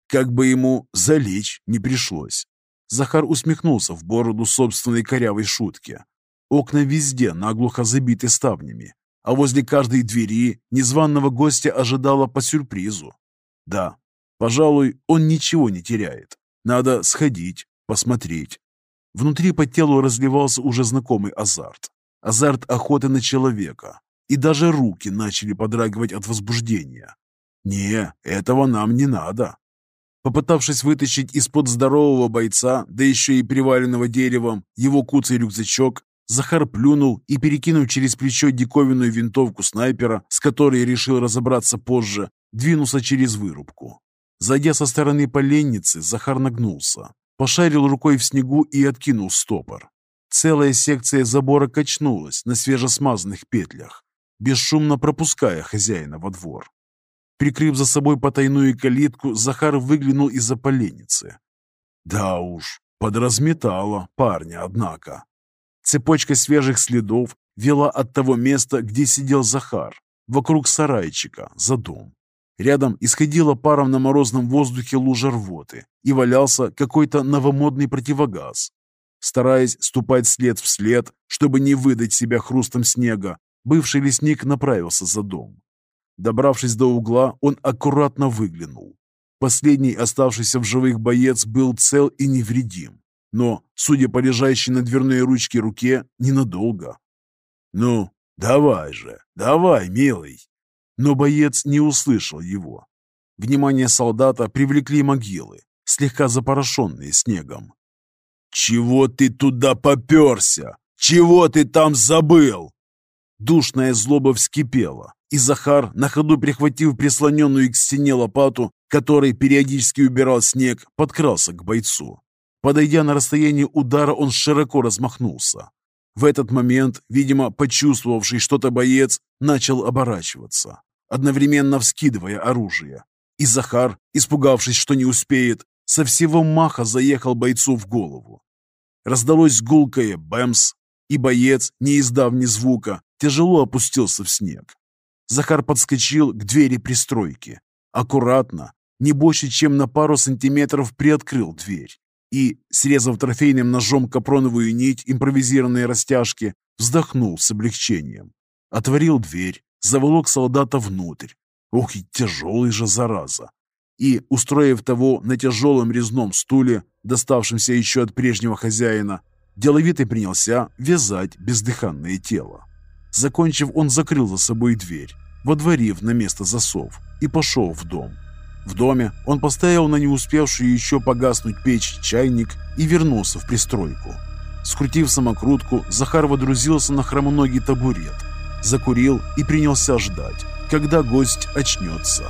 как бы ему залечь не пришлось. Захар усмехнулся в бороду собственной корявой шутки. Окна везде наглухо забиты ставнями, а возле каждой двери незваного гостя ожидала по сюрпризу. Да, пожалуй, он ничего не теряет. Надо сходить, посмотреть. Внутри по телу разливался уже знакомый азарт. Азарт охоты на человека. И даже руки начали подрагивать от возбуждения. Не, этого нам не надо. Попытавшись вытащить из-под здорового бойца, да еще и приваленного деревом, его куцый рюкзачок, Захар плюнул и, перекинув через плечо диковинную винтовку снайпера, с которой решил разобраться позже, двинулся через вырубку. Зайдя со стороны поленницы, Захар нагнулся, пошарил рукой в снегу и откинул стопор. Целая секция забора качнулась на свежесмазанных петлях, бесшумно пропуская хозяина во двор. Прикрыв за собой потайную калитку, Захар выглянул из-за поленницы. Да уж, подразметало парня, однако. Цепочка свежих следов вела от того места, где сидел Захар, вокруг сарайчика, за дом. Рядом исходила паром на морозном воздухе лужа рвоты и валялся какой-то новомодный противогаз. Стараясь ступать след в след, чтобы не выдать себя хрустом снега, бывший лесник направился за дом. Добравшись до угла, он аккуратно выглянул. Последний оставшийся в живых боец был цел и невредим но, судя по лежащей на дверной ручке руке, ненадолго. «Ну, давай же, давай, милый!» Но боец не услышал его. Внимание солдата привлекли могилы, слегка запорошенные снегом. «Чего ты туда поперся? Чего ты там забыл?» Душная злоба вскипела, и Захар, на ходу прихватив прислоненную к стене лопату, которой периодически убирал снег, подкрался к бойцу. Подойдя на расстояние удара, он широко размахнулся. В этот момент, видимо, почувствовавший что-то боец, начал оборачиваться, одновременно вскидывая оружие. И Захар, испугавшись, что не успеет, со всего маха заехал бойцу в голову. Раздалось гулкое «бэмс», и боец, не издав ни звука, тяжело опустился в снег. Захар подскочил к двери пристройки. Аккуратно, не больше, чем на пару сантиметров приоткрыл дверь и, срезав трофейным ножом капроновую нить импровизированной растяжки, вздохнул с облегчением. Отворил дверь, заволок солдата внутрь. Ох, и тяжелый же зараза! И, устроив того на тяжелом резном стуле, доставшемся еще от прежнего хозяина, деловито принялся вязать бездыханное тело. Закончив, он закрыл за собой дверь, водворив на место засов, и пошел в дом. В доме он поставил на не успевшую еще погаснуть печь чайник и вернулся в пристройку. Скрутив самокрутку, Захар водрузился на хромоногий табурет, закурил и принялся ждать, когда гость очнется.